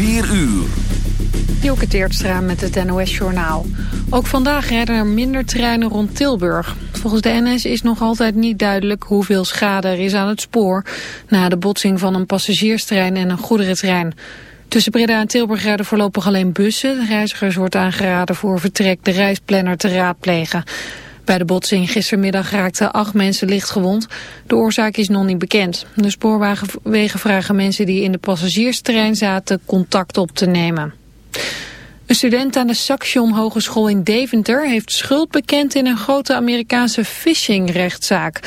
4 uur. Joke Teertstra met het NOS-journaal. Ook vandaag rijden er minder treinen rond Tilburg. Volgens de NS is nog altijd niet duidelijk hoeveel schade er is aan het spoor... na de botsing van een passagierstrein en een goederentrein. Tussen Breda en Tilburg rijden voorlopig alleen bussen. Reizigers wordt aangeraden voor vertrek de reisplanner te raadplegen. Bij de botsing gistermiddag raakten acht mensen licht gewond. De oorzaak is nog niet bekend. De spoorwegen vragen mensen die in de passagierstrein zaten contact op te nemen. Een student aan de Saxion Hogeschool in Deventer heeft schuld bekend in een grote Amerikaanse phishing-rechtszaak.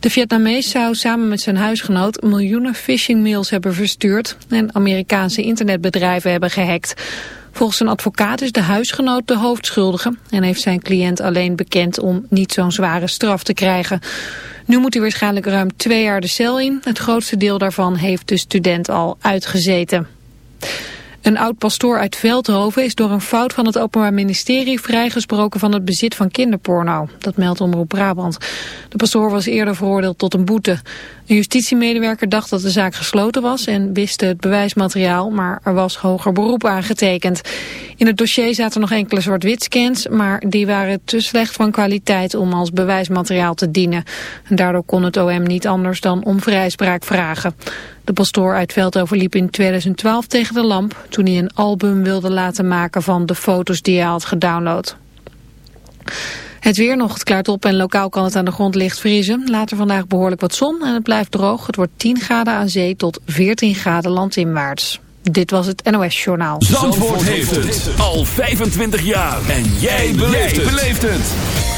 De Vietnamees zou samen met zijn huisgenoot miljoenen phishing-mails hebben verstuurd en Amerikaanse internetbedrijven hebben gehackt. Volgens een advocaat is de huisgenoot de hoofdschuldige en heeft zijn cliënt alleen bekend om niet zo'n zware straf te krijgen. Nu moet hij waarschijnlijk ruim twee jaar de cel in. Het grootste deel daarvan heeft de student al uitgezeten. Een oud-pastoor uit Veldhoven is door een fout van het Openbaar Ministerie vrijgesproken van het bezit van kinderporno. Dat meldt Omroep Brabant. De pastoor was eerder veroordeeld tot een boete. Een justitiemedewerker dacht dat de zaak gesloten was en wist het bewijsmateriaal, maar er was hoger beroep aangetekend. In het dossier zaten nog enkele zwart-wit scans, maar die waren te slecht van kwaliteit om als bewijsmateriaal te dienen. En daardoor kon het OM niet anders dan om vrijspraak vragen. De pastoor uit Veldhoven liep in 2012 tegen de lamp toen hij een album wilde laten maken van de foto's die hij had gedownload. Het weer nog, het klaart op en lokaal kan het aan de grond licht vriezen. Later vandaag behoorlijk wat zon en het blijft droog. Het wordt 10 graden aan zee tot 14 graden landinwaarts. Dit was het NOS Journaal. Zandvoort, heeft het al 25 jaar. En jij beleeft het.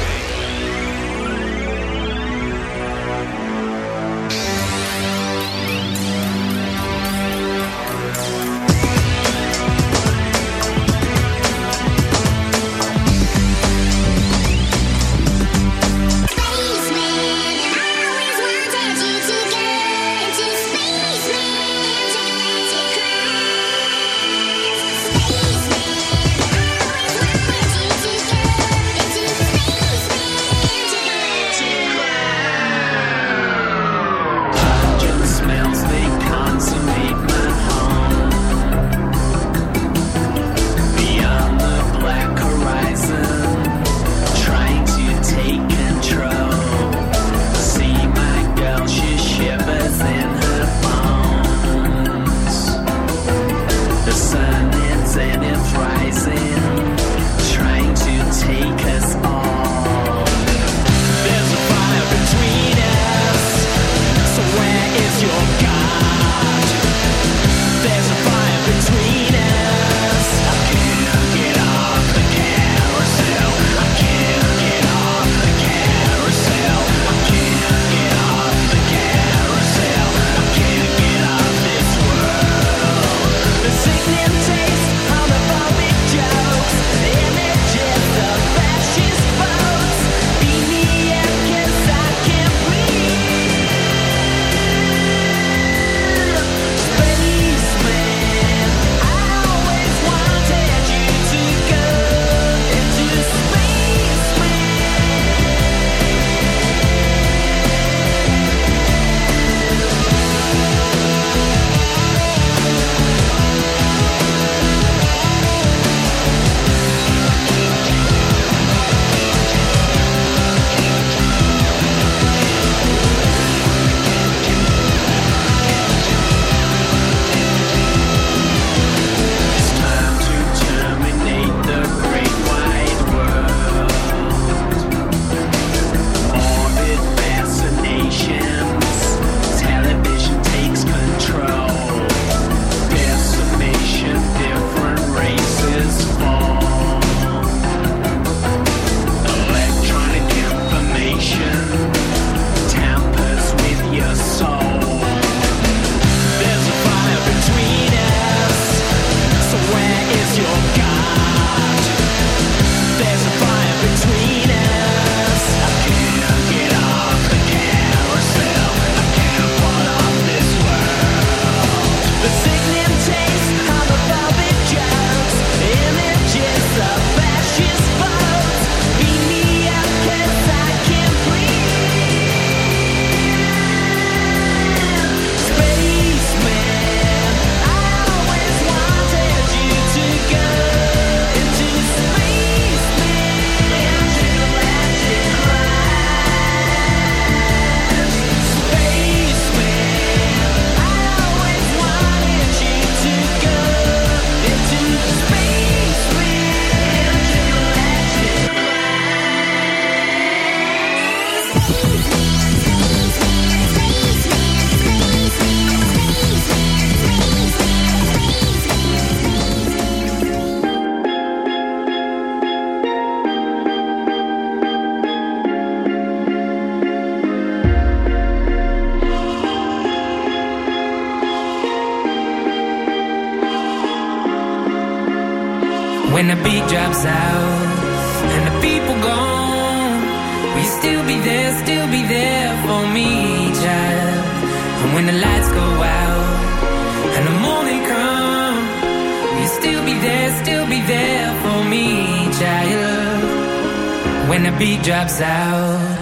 When the beat drops out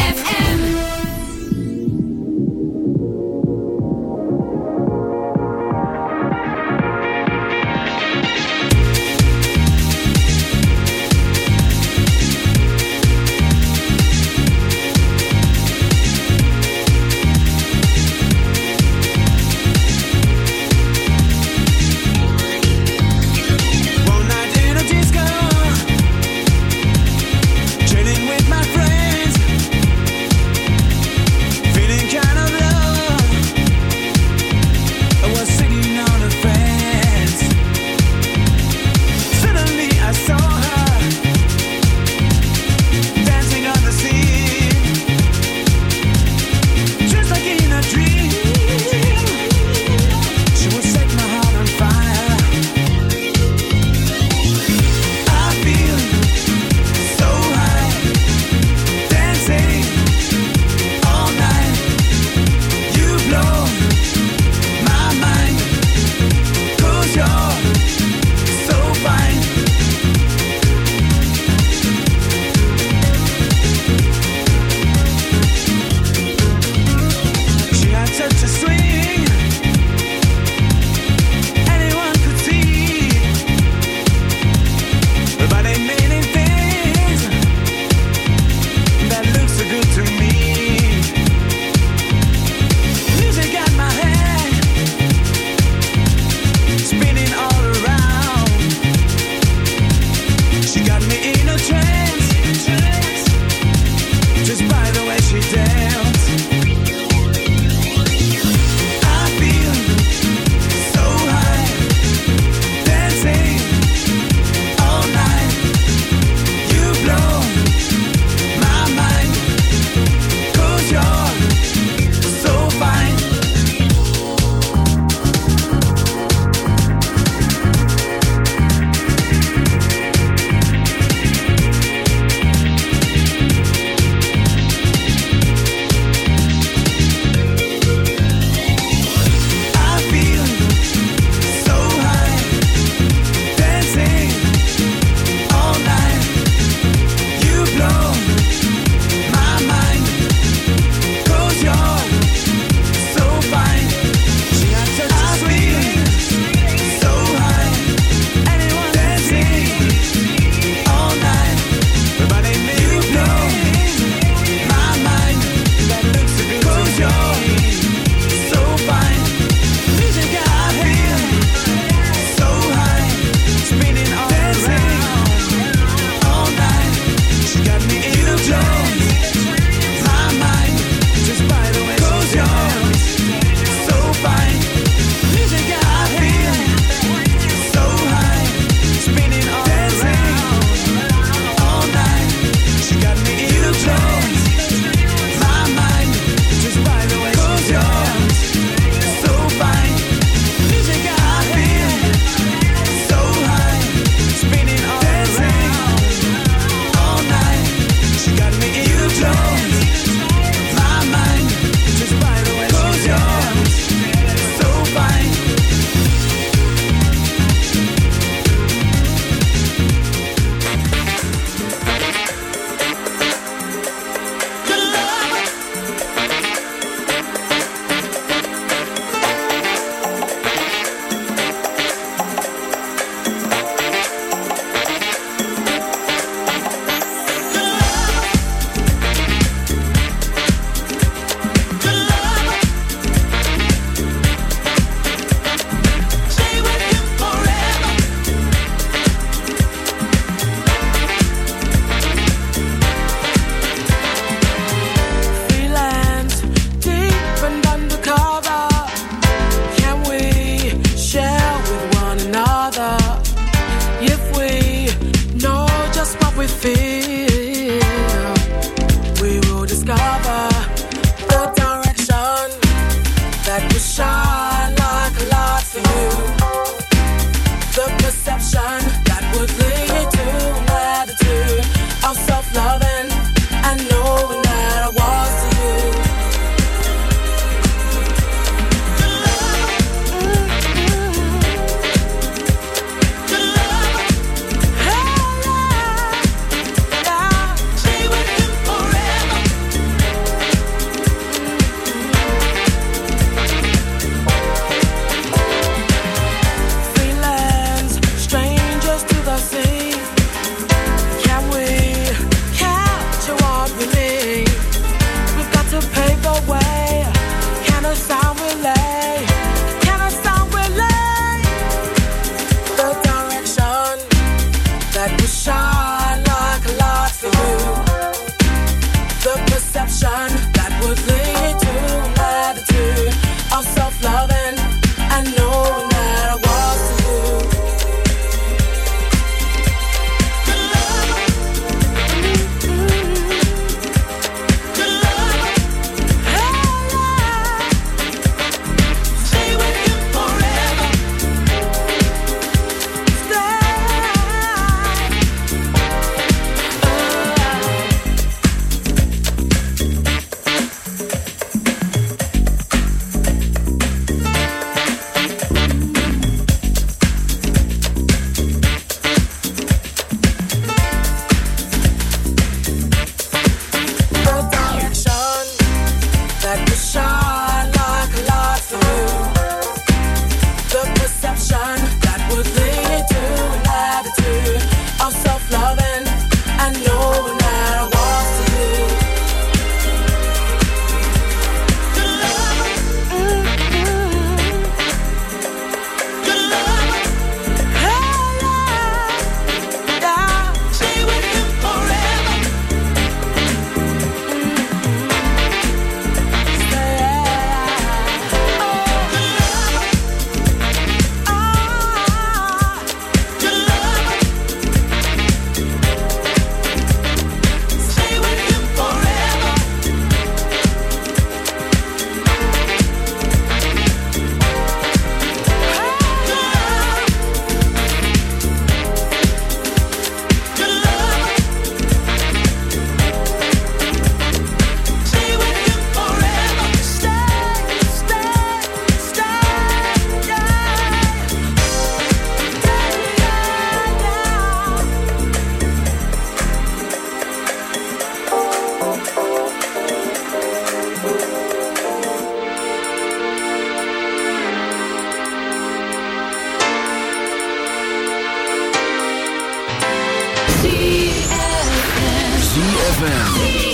ZFM.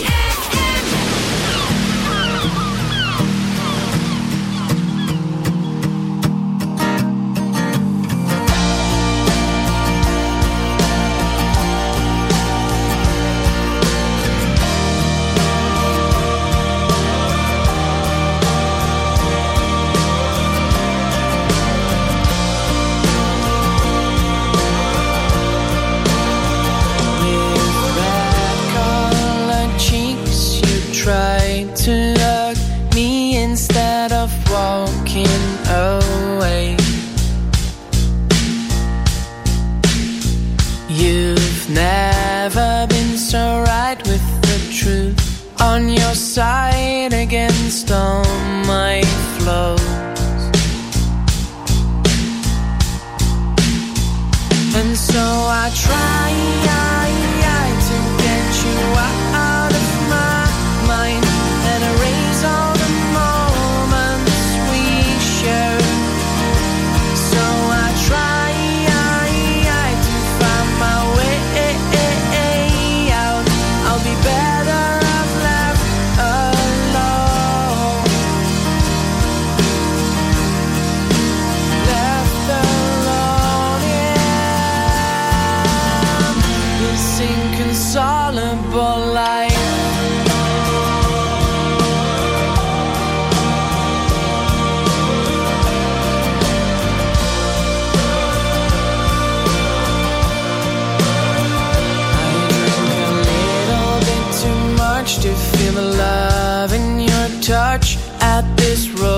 touch at this road.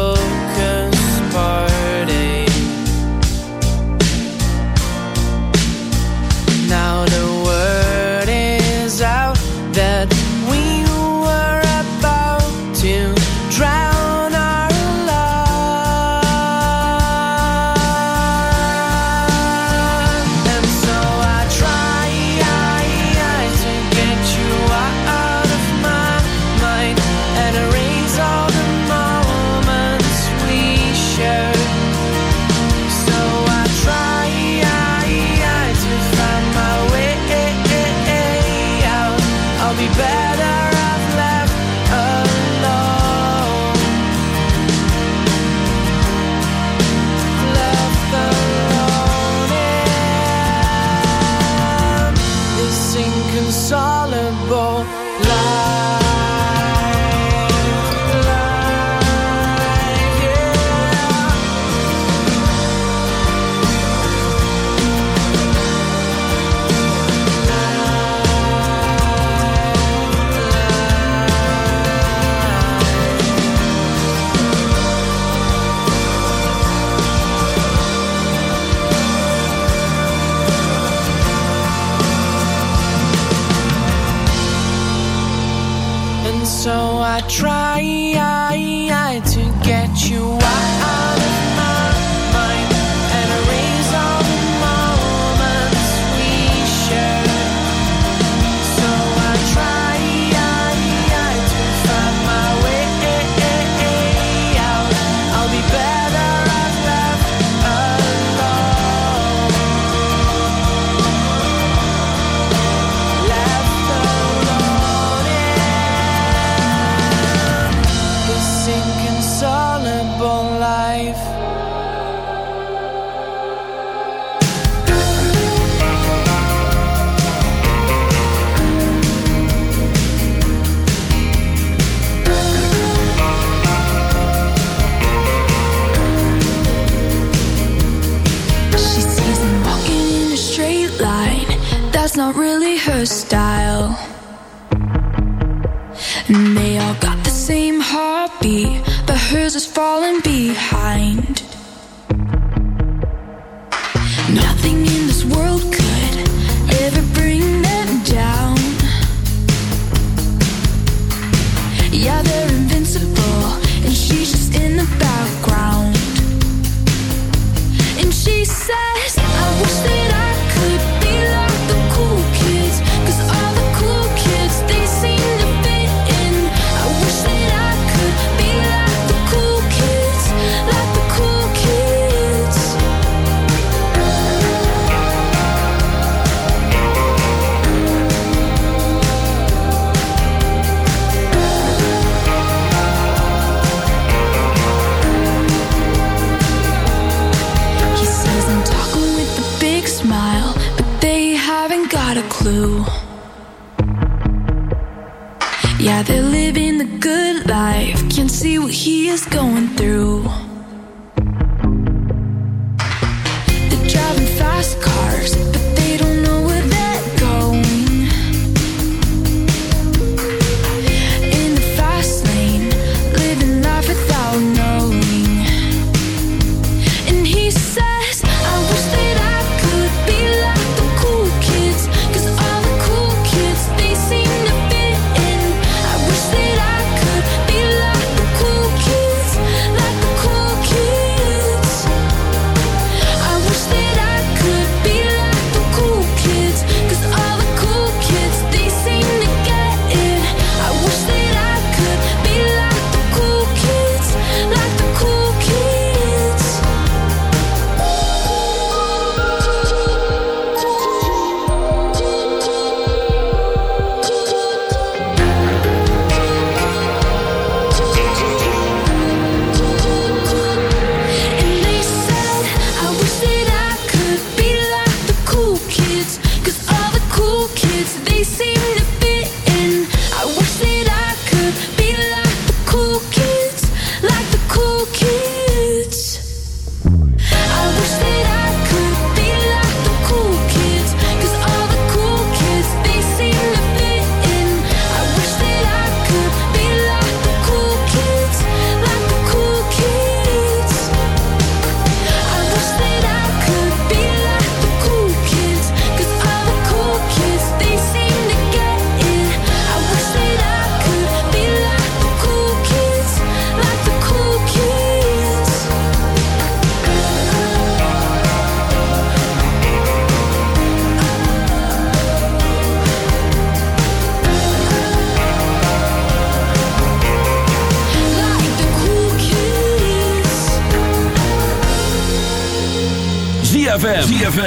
high.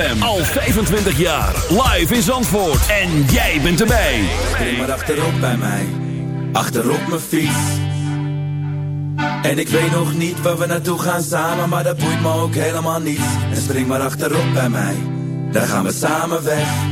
ZFM. Al 25 jaar. Live in Zandvoort. En jij bent erbij. Spring maar achterop bij mij. Achterop mijn fiets. En ik weet nog niet waar we naartoe gaan samen. Maar dat boeit me ook helemaal niet. En spring maar achterop bij mij. Dan gaan we samen weg.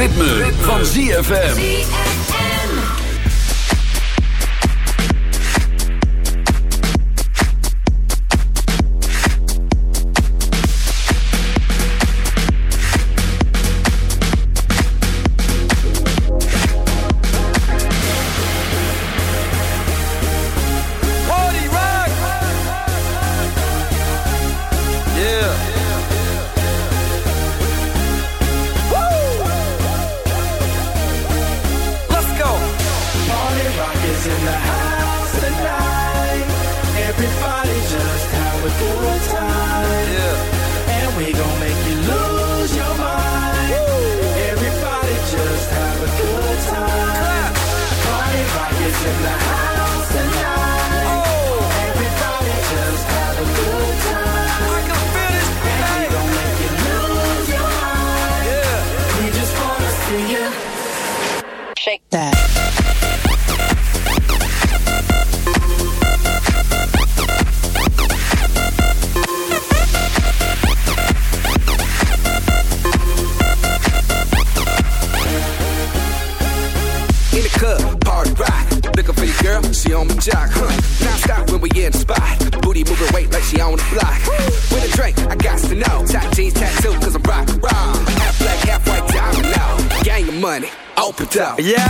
ritme, van ZFM. in the house tonight. Everybody just have a good time. Yeah.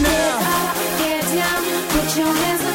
now. Get down, put your hands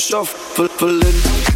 shuffling.